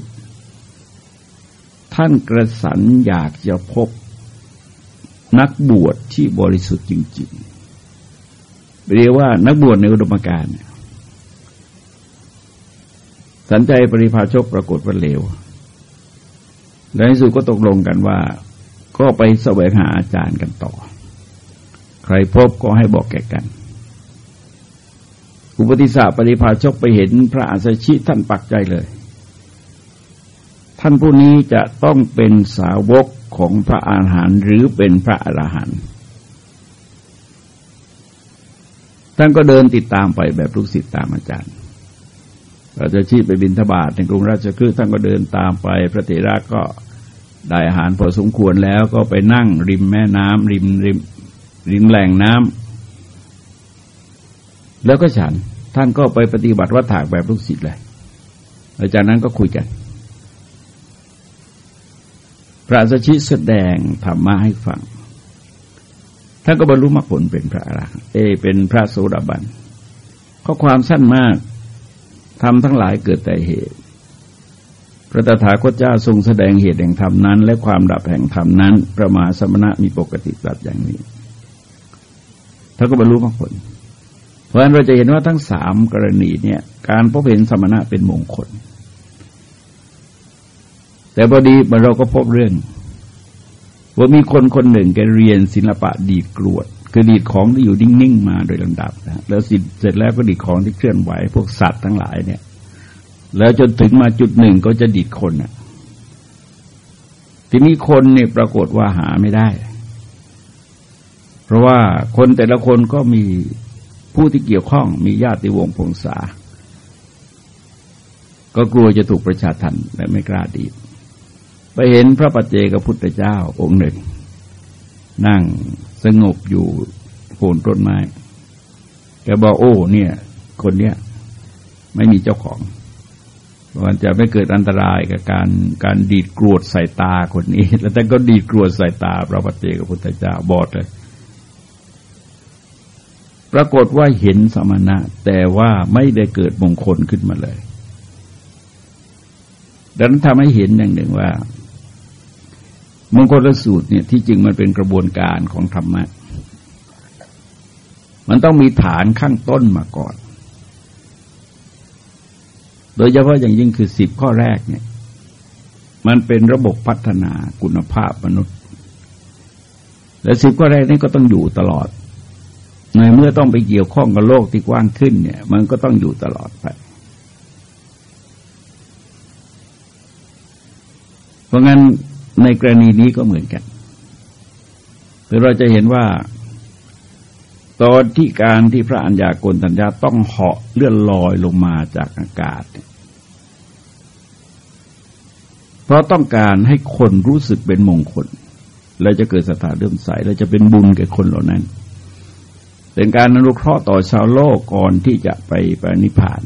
ท่านกระสันอยากจะพบ นักบวชที่บริสุทธิ์จริงๆเรียกว่านักบวชในอุดมการณ์สันใจปริพาชกปรากฏว่าเลวและในสุดก็ตกลงกันว่า ก็ไปแสวงหาอาจารย์กันต่อ ใครพบก็ให้บอกแก่กันอุปติสาปริภาชกไปเห็นพระอาสชิท่านปักใจเลย ท่านผู้นี้จะต้องเป็นสาวก ของพระอาหารหันต์หรือเป็นพระอรหันต์ท่านก็เดินติดตามไปแบบลูกศิษย์ตามอาจารย์พระเจ้าชีไปบินทบาทในกรุงราชคฤห์ท่านก็เดินตามไป พระเถระก็ได้อาหารพอสมควรแล้วก็ไปนั่งริมแม่น้ำริมริมริมแหล่งน้ำแล้วก็ฉัน ท่านก็ไปปฏิบัติวัฏถากแบบลูกศิษย์เลยหลังจากนั้นก็คุยกัน พระสัชชิแสดงธรรมะให้ฟัง ท่านก็บรรลุมรรคผลเป็นพระอรหันต์เอ เป็นพระโสดาบัน ข้อความสั้นมากทำทั้งหลายเกิดแต่เหตุ พระตถาคตเจ้าทรงแสดงเหตุแห่งธรรมนั้น และความดับแห่งธรรมนั้น ประมาสมณะมีปกติตัดอย่างนี้ ท่านก็บรรลุมรรคผล เพราะฉะนั้นเราจะเห็นว่าทั้งสามกรณีเนี่ย การพบเห็นสมณะเป็นมงคล แต่พอดีมันเราก็พบเรื่อง ว่ามีคนคนหนึ่งแกเรียนศิลปะดีดกรวด คือดีดของที่อยู่นิ่งๆมาโดยลำดับนะแล้วเสร็จแล้วก็ดีดของที่เคลื่อนไหว พวกสัตว์ทั้งหลายเนี่ย แล้วจนถึงมาจุดหนึ่งก็จะดีดคนน่ะทีนี้คนเนี่ยปรากฏว่าหาไม่ได้ เพราะว่าคนแต่ละคนก็มีผู้ที่เกี่ยวข้องมีญาติวงพงษา ก็กลัวจะถูกประชาทันและไม่กล้าดี ไปเห็นพระปัจเจกพุทธเจ้าองค์หนึ่ง นั่งสงบอยู่โคนต้นไม้แกบอกโอ้เนี่ย คนเนี้ยไม่มีเจ้าของมันจะไม่เกิดอันตรายกับการการดีดกรวดใส่ตาคนนี้ แล้วแต่ก็ดีดกรวดใส่ตาพระปัจเจกพุทธเจ้าบอดเลย ปรากฏว่าเห็นสมณะ แต่ว่าไม่ได้เกิดมงคลขึ้นมาเลยดังนั้นทำให้เห็นอย่างหนึ่งว่า มงคลสูตรเนี่ยที่จริงมันเป็นกระบวนการของธรรมะ มันต้องมีฐานข้างต้นมาก่อน โดยเฉพาะอย่างยิ่งคือสิบข้อแรกเนี่ย มันเป็นระบบพัฒนาคุณภาพมนุษย์ และสิบข้อแรกนี่ก็ต้องอยู่ตลอด ในเมื่อต้องไปเกี่ยวข้องกับโลกที่กว้างขึ้นเนี่ย มันก็ต้องอยู่ตลอดไปเพราะงั้น ในกรณีนี้ก็เหมือนกันคือเราจะเห็นว่า ตอนที่การที่พระอัญญาโกณตัญญาต้องเหาะเลื่อนลอยลงมาจากอากาศ เพราะต้องการให้คนรู้สึกเป็นมงคล และจะเกิดสถาเริ่มใสและจะเป็นบุญแก่คนเหล่านั้น เป็นการอนุเคราะห์ต่อชาวโลกก่อนที่จะไปไปนิพพาน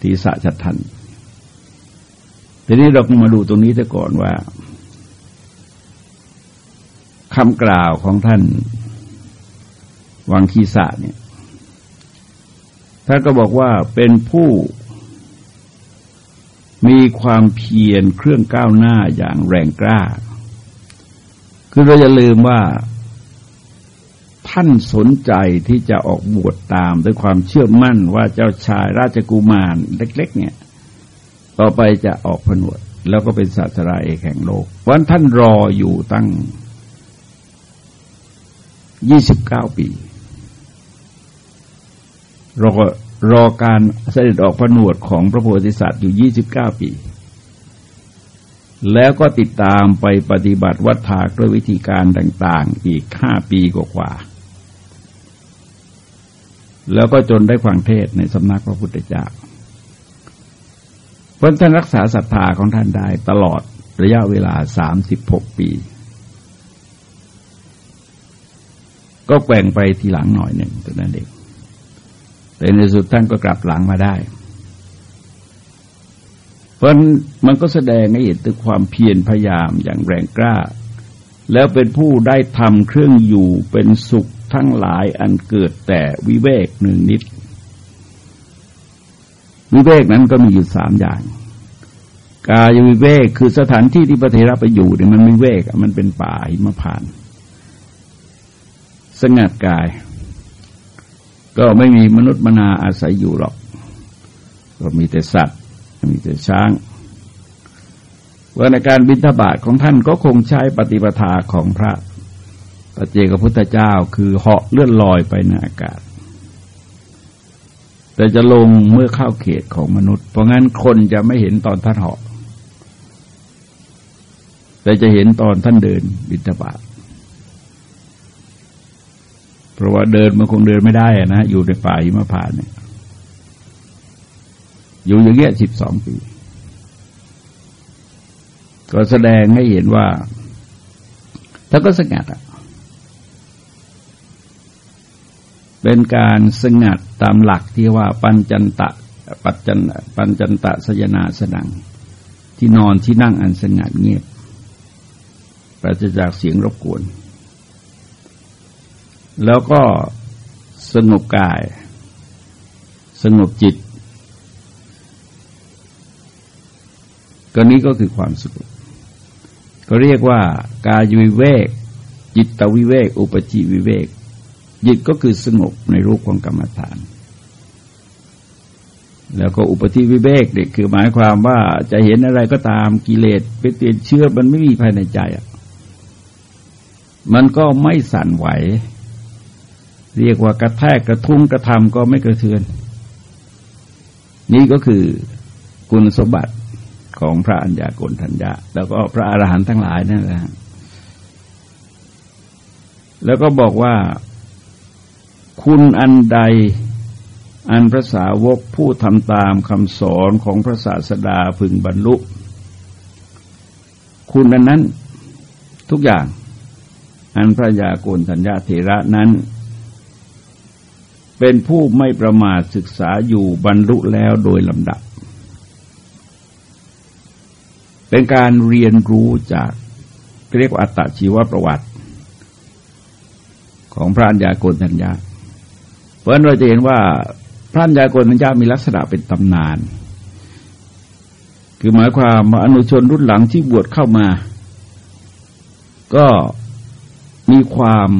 ที่สัจทัน ทีนี้เรามาดูตรงนี้ซะก่อนว่าคำกล่าวของท่านวังคีสะเนี่ยท่านก็บอกว่าเป็นผู้มีความเพียรเครื่องก้าวหน้าอย่างแรงกล้า คือเราจะลืมว่า ท่านสนใจที่จะออกบวชตามด้วยความเชื่อมั่นว่าเจ้าชายราชกุมารเล็ก ๆ เนี่ย ต่อไปจะออกผนวด แล้วก็เป็นศาสราเอกแห่งโลกวันท่านรออยู่ตั้งยี่สิบเก้าปีรอรอการเสด็จออกผนวดของพระโพธิสัตว์อยู่ยี่สิบเก้าปี แล้วก็ติดตามไปปฏิบัติวัฏถากด้วยวิธีการต่าง ๆ อีกห้าปีกว่าแล้วก็จนได้ฟังเทศในสำนักพระพุทธเจ้า ราะท่านรักษาศรัทธาของท่านได้ตลอดระยะเวลาสามสิบหกปี ก็แกว่งไปทีหลังหน่อยหนึ่งตัวนั้นเองแต่ในสุดท่านก็กลับหลังมาได้ เพราะมันก็แสดงให้เห็นถึงความเพียรพยายามอย่างแรงกล้า แล้วเป็นผู้ได้ทำเครื่องอยู่เป็นสุขทั้งหลายอันเกิดแต่วิเวกหนึ่งนิด วิเวกนั้นก็มีอยู่สามอย่าง กายวิเวกคือสถานที่ที่พระเทระไปอยู่เนี่ยมันวิเวกมันเป็นป่าหิมพาน สงัดกาย ก็ไม่มีมนุษย์มนาอาศัยอยู่หรอก ก็มีแต่สัตว์ มีแต่ช้างว่าในการบิณฑบาตของท่านก็คงใช้ปฏิปทาของพระพระเจกพุทธเจ้าคือเหาะเลื่อนลอยไปในอากาศ แต่จะลงเมื่อเข้าเขตของมนุษย์ เพราะงั้นคนจะไม่เห็นตอนท่านเหาะแต่จะเห็นตอนท่านเดินบิณฑบาตเพราะว่าเดินมันคงเดินไม่ได้นะอยู่ในป่าหิมพานเนี่ย อยู่อย่างเงี้ยสิบสองปี ก็แสดงให้เห็นว่าถ้าก็สงัดอะ เป็นการสงัดตามหลักที่ว่าปัญจันตะปัจจันปัญจันตะสยนาสนัง ที่นอนที่นั่งอันสงัดเงียบปราศจากเสียงรบกวน แล้วก็สงบกาย สงบจิต ก็นี้ก็คือความสุขก็เรียกว่ากายวิเวก จิตวิเวก อุปจิวิเวก จิตก็คือสงบในรูปของกรรมฐาน แล้วก็อุปธิวิเวกเด็กคือหมายความว่าจะเห็นอะไรก็ตามกิเลสไปเตียนเชื่อมันไม่มีภายในใจอะมันก็ไม่สั่นไหว เรียกว่ากระแทกกระทุ้งกระทำก็ไม่กระเทือน นี่ก็คือคุณสมบัติของพระอัญญาโกณทัญญาแล้วก็พระอรหันต์ทั้งหลายนั่นแหละแล้วก็บอกว่า คุณอันใดอันพระสาวกผู้ทำตามคำสอนของพระศาสดาพึงบรรลุ คุณอันนั้นทุกอย่างอันพระยาโกนธัญญาเถระนั้น เป็นผู้ไม่ประมาทศึกษาอยู่บรรลุแล้วโดยลำดับ เป็นการเรียนรู้จากเรียกว่าอัตชีวประวัติ ของพระัญญาโกนธัญญา เพราะฉะนั้นเราจะเห็นว่าพระัญญากนธัญญามีลักษณะเป็นตำนาน คือหมายความว่าอนุชนรุ่นหลังที่บวชเข้ามา ก็มีความ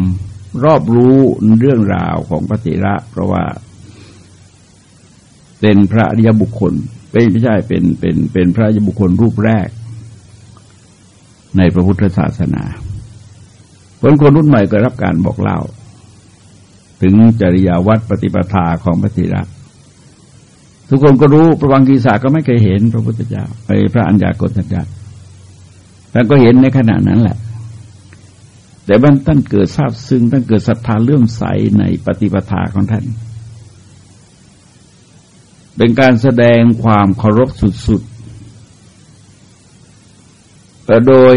รอบรู้เรื่องราวของพระเถระ เพราะว่า เป็นพระอริยบุคคลเป็นไม่ใช่เป็นเป็นเป็นพระอริยบุคคลรูปแรก ในพระพุทธศาสนาคนคนรุ่นใหม่ก็รับการบอกเล่า ถึงจริยาวัดปฏิปทาของพระเถระทุกคนก็รู้ประวังกีสาก็ไม่เคยเห็นพระพุทธเจ้าไปพระอัญญากฤษญาแต่ก็เห็นในขณะนั้นแหละ แต่บ้านท่านเกิดทราบซึ้งท่านเกิดศรัทธาเลื่อมใสในปฏิปทาของท่าน เป็นการแสดงความเคารพสุดๆแต่โดย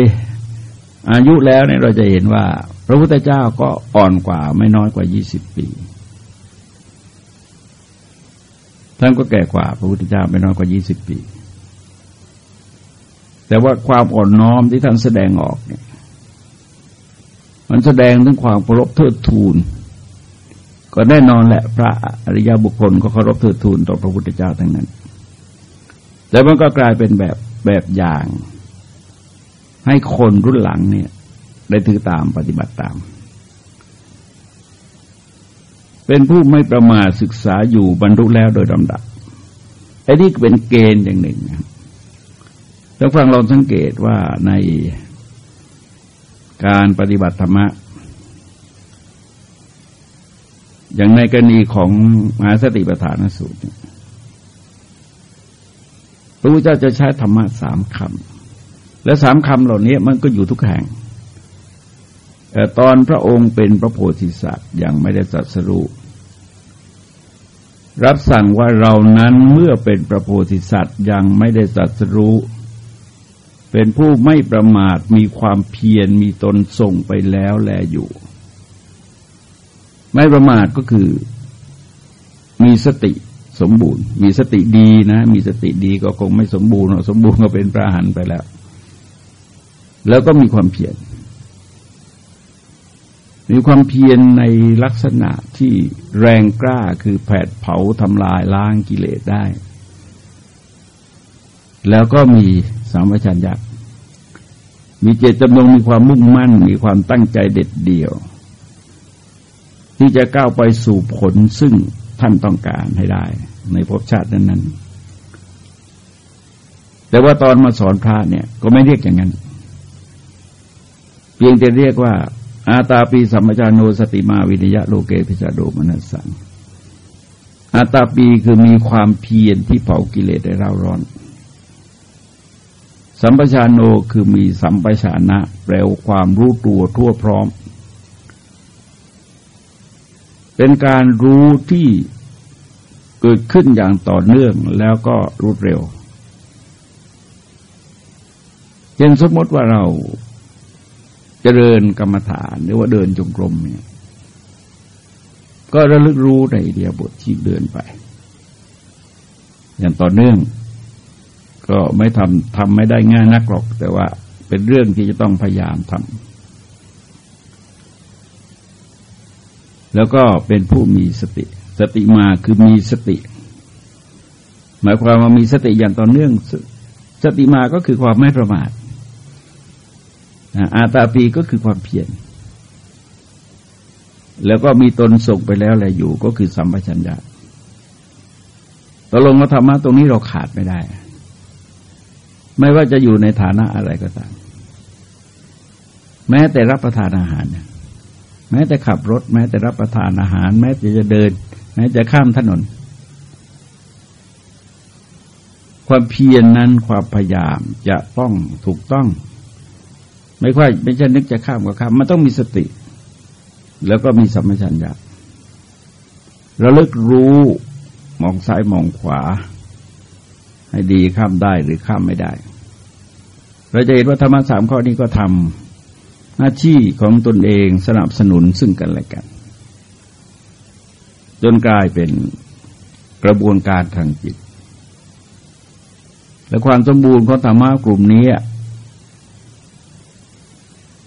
อายุแล้วเนี่ยเราจะเห็นว่า พระพุทธเจ้าก็อ่อนกว่าไม่น้อยกว่ายี่สิบปี ท่านก็แก่กว่าพระพุทธเจ้าไม่น้อยกว่ายี่สิบปี แต่ว่าความอ่อนน้อมที่ท่านแสดงออกเนี่ย มันแสดงถึงความเคารพเทิดทูน ก็แน่นอนแหละ พระอริยบุคคลก็เคารพเทิดทูนต่อพระพุทธเจ้าทั้งนั้น แต่มันก็กลายเป็นแบบแบบอย่าง ให้คนรุ่นหลังเนี่ย ได้ถือตามปฏิบัติตาม เป็นผู้ไม่ประมาทศึกษาอยู่บรรลุแล้วโดยลำดับไอ้นี่เป็นเกณฑ์อย่างหนึ่งนะถ้าฟังเราสังเกตว่าในการปฏิบัติธรรมะ อย่างในกรณีของมหาสติปัฏฐานสูตรพระพุทธเจ้าจะใช้ธรรมะสามคำและสามคำเหล่านี้มันก็อยู่ทุกแห่ง ต่ตอนพระองค์เป็นพระโพธิสัตว์ยังไม่ได้สัสรู้รับสั่งว่าเรานั้นเมื่อเป็นพระโพธิสัตว์ยังไม่ได้สัสรู้เป็นผู้ไม่ประมาทมีความเพียรมีตนส่งไปแล้วแลอยู่ ไม่ประมาทก็คือ มีสติสมบูรณ์ มีสติดีนะ มีสติดีก็คงไม่สมบูรณ์สมบูรณ์ก็เป็นพระหันไปแล้ว แล้วก็มีความเพียร มีความเพียรในลักษณะที่แรงกล้าคือแผดเผาทำลายล้างกิเลสได้ แล้วก็มีสามวัชัญญะมีเจตจำนงมีความมุ่งมั่น มีความตั้งใจเด็ดเดี่ยว ที่จะก้าวไปสู่ผลซึ่งท่านต้องการให้ได้ ในภพชาตินั้นๆ แต่ว่าตอนมาสอนพระเนี่ย ก็ไม่เรียกอย่างนั้น เพียงแต่เรียกว่า อาตาปีสัมปชานโนสติมาวิริยะโลเกพิจาโดมนัสสังอาตาปีคือมีความเพียรที่เผากิเลสได้เร่าร้อน สัมปชานโนคือมีสัมปชานะแปลความรู้ตัวทั่วพร้อม เป็นการรู้ที่เกิดขึ้นอย่างต่อเนื่องแล้วก็รวดเร็วเช่นสมมติว่าเรา เจริญกรรมฐานหรือว่าเดินจงกรมเนี่ย ก็ระลึกรู้ในเดียบทที่เดินไป อย่างต่อเนื่อง ก็ไม่ทำทำไม่ได้ง่ายนักหรอก แต่ว่าเป็นเรื่องที่จะต้องพยายามทำแล้วก็เป็นผู้มีสติ สติมาคือมีสติ หมายความว่ามีสติอย่างต่อเนื่องสติมาก็คือความไม่ประมาท อาตาปีก็คือความเพียรแล้วก็มีตนส่งไปแล้วแหละอยู่ก็คือสัมปชัญญะตกลงว่าธรรมะตรงนี้เราขาดไม่ได้ ไม่ว่าจะอยู่ในฐานะอะไรก็ตาม แม้แต่รับประทานอาหาร แม้แต่ขับรถ แม้แต่รับประทานอาหาร แม้แต่จะเดิน แม้จะข้ามถนน ความเพียรนนั้นความพยายามจะต้องถูกต้อง ไม่ค่อยไม่ใช่นึกจะข้ามก็ข้าม มันต้องมีสติ แล้วก็มีสัมมชัญญะระลึกรู้มองซ้ายมองขวา ให้ดีข้ามได้หรือข้ามไม่ได้ เราจะเห็นว่าธรรมะสามข้อนี้ก็ทำหน้าที่ของตนเองสนับสนุนซึ่งกันและกัน จนกลายเป็นกระบวนการทางจิต และความสมบูรณ์ของธรรมะกลุ่มนี้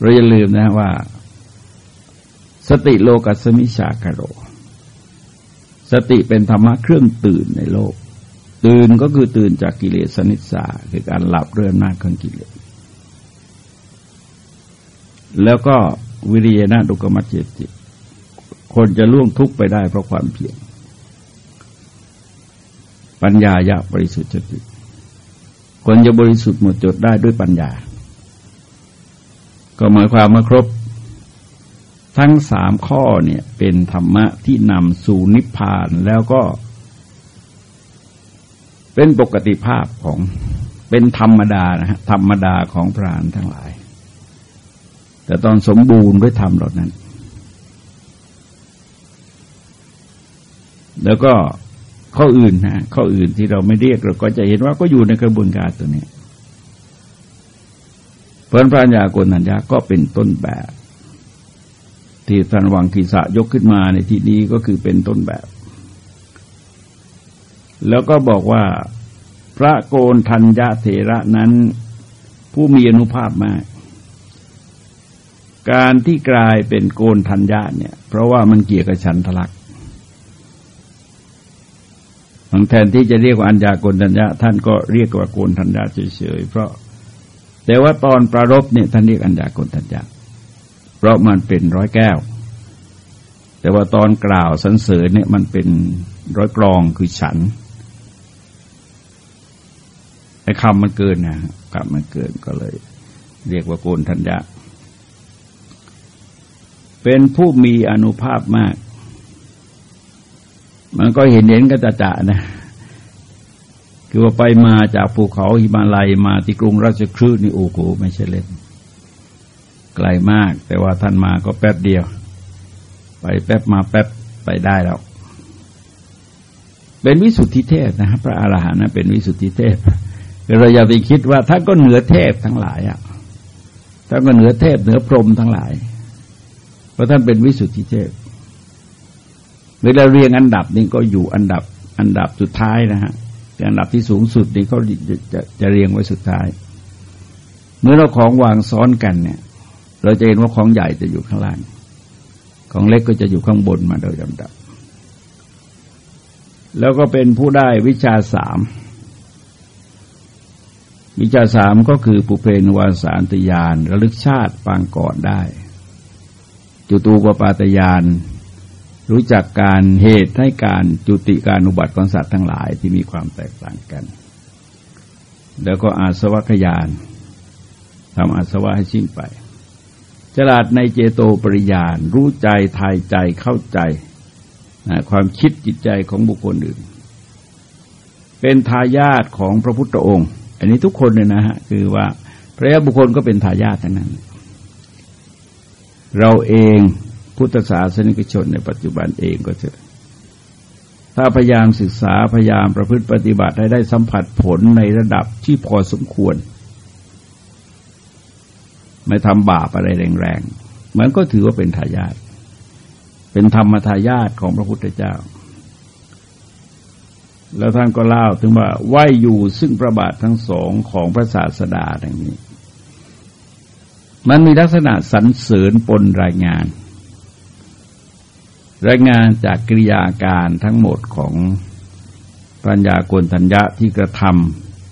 เราอย่าลืมนะว่า สติโลกัสมิชากโร สติเป็นธรรมะเครื่องตื่นในโลก ตื่นก็คือตื่นจากกิเลสนิสาคือการหลับเรื่อนาของกิเลส แล้วก็วิริยะดุกมัจเจติคนจะล่วงทุกข์ไปได้เพราะความเพียรปัญญายะบริสุทธิ์จิตคนจะบริสุทธิ์หมดจดได้ด้วยปัญญา ก็หมายความมาครบ ทั้งสามข้อเนี่ยเป็นธรรมะที่นำสู่นิพพานแล้วก็ เป็นปกติภาพของเป็นธรรมดานะฮะธรรมดาของพรานทั้งหลาย แต่ตอนสมบูรณ์ด้วยธรรมเหล่านั้น แล้วก็ข้ออื่นนะข้ออื่นที่เราไม่เรียกเราก็จะเห็นว่าก็อยู่ในกระบวนการตัวนี้ เพราะพระญาโกนัญญาก็เป็นต้นแบบ ที่ท่านวังคีสะยกขึ้นมาในที่นี้ก็คือเป็นต้นแบบ แล้วก็บอกว่าพระโกนทัญญาเถระนั้นผู้มีอนุภาพมาก การที่กลายเป็นโกนทัญญาเนี่ย เพราะว่ามันเกี่ยวกับฉันทลักบางแทนที่จะเรียกว่าอัญญาโกนทัญญาท่านก็เรียกว่าโกนทัญญาเฉยๆเพราะ แต่ว่าตอนประรบเนี่ยท่านเรียกอัญญาโกนทัญญาเพราะมันเป็นร้อยแก้ว แต่ว่าตอนกล่าวสรรเสริญเนี่ยมันเป็นร้อยกรองคือฉันไอ้คำมันเกินนะคำมันเกินก็เลย เรียกว่าโกนทัญญะ เป็นผู้มีอนุภาพมาก มันก็เห็นเห็นก็จะจะนะ คือว่าไปมาจากภูเขาหิมาลัยมาที่กรุงราชคฤห์นี่โอ้โหไม่ใช่เล่นไกลมาก แต่ว่าท่านมาก็แป๊บเดียว ไปแป๊บมาแป๊บไปได้แล้ว เป็นวิสุทธิเทพนะครับพระอาหารหันต์เป็นวิสุทธิเทพเราอย่าไปคิดว่าท่านก็เหนือเทพทั้งหลายอะท่านก็เหนือเทพเหนือพรหมทั้งหลาย เพราะท่านเป็นวิสุทธิเทพเวลาเรียงอันดับนี่ก็อยู่อันดับอันดับสุดท้ายนะฮะ อันดับที่สูงสุดนี่เขาจะจะจะเรียงไว้สุดท้าย เมื่อเราของวางซ้อนกันเนี่ย เราจะเห็นว่าของใหญ่จะอยู่ข้างล่าง ของเล็กก็จะอยู่ข้างบนมาโดยลำดับ แล้วก็เป็นผู้ได้วิชาสามวิชาสามก็คือปุเพนวาสานตยาน ระลึกชาติปางก่อนได้ จุตูปปาตยาน รู้จักการเหตุให้การจุติการอุบัติของสัตว์ทั้งหลายที่มีความแตกต่างกัน แล้วก็อาสวัคยานทำอาสวะให้สิ้นไปฉลาดในเจโตปริยานรู้ใจทายใจเข้าใจนะความคิดจิตใจของบุคคลอื่น เป็นทายาทของพระพุทธองค์ อันนี้ทุกคนเลยนะฮะคือว่าพระยาบุคคลก็เป็นทายาททั้งนั้น เราเอง พุทธศาสนิกชนในปัจจุบันเองก็เถอะถ้าพยายามศึกษาพยายามประพฤติปฏิบัติให้ได้สัมผัสผลในระดับที่พอสมควร ไม่ทำบาปอะไรแรงๆมันก็ถือว่าเป็นทายาทเป็นธรรมทายาทของพระพุทธเจ้า แล้วท่านก็เล่าถึงว่าไหวอยู่ซึ่งประบาททั้งสองของพระศาสดาดังนี้ มันมีลักษณะสรรเสริญปนรายงาน รายงานจากกิริยาการทั้งหมดของปัญญากลทัญญะที่กระท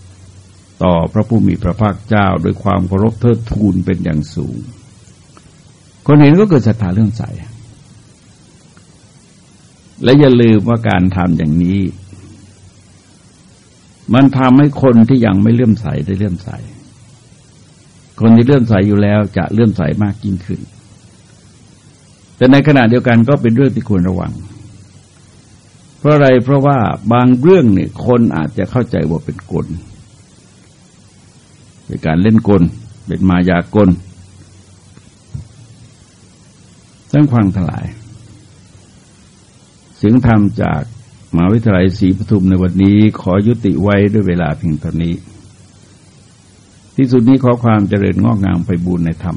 ำต่อพระผู้มีพระภาคเจ้าโดยความเคารพเทิดทูนเป็นอย่างสูง คนเห็นก็เกิดศรัทธาเรื่องใส และอย่าลืมว่าการทำอย่างนี้ มันทำให้คนที่ยังไม่เลื่อมใสได้เลื่อมใส คนที่เลื่อมใสอยู่แล้วจะเลื่อมใสมากยิ่งขึ้น แต่ในขณะเดียวกันก็เป็นเรื่องที่ควรระวัง เพราะอะไรเพราะว่าบางเรื่องเนี่ยคนอาจจะเข้าใจว่าเป็นกลเป็นการเล่นกล เป็นมายากลทั้งความทลาย เสียงธรรมจากมหาวิทยาลัยศรีปทุมในวันนี้ขอยุติไว้ด้วยเวลาเพียงเท่านี้ ที่สุดนี้ขอความเจริญงอกงามไปบูรณนธรรม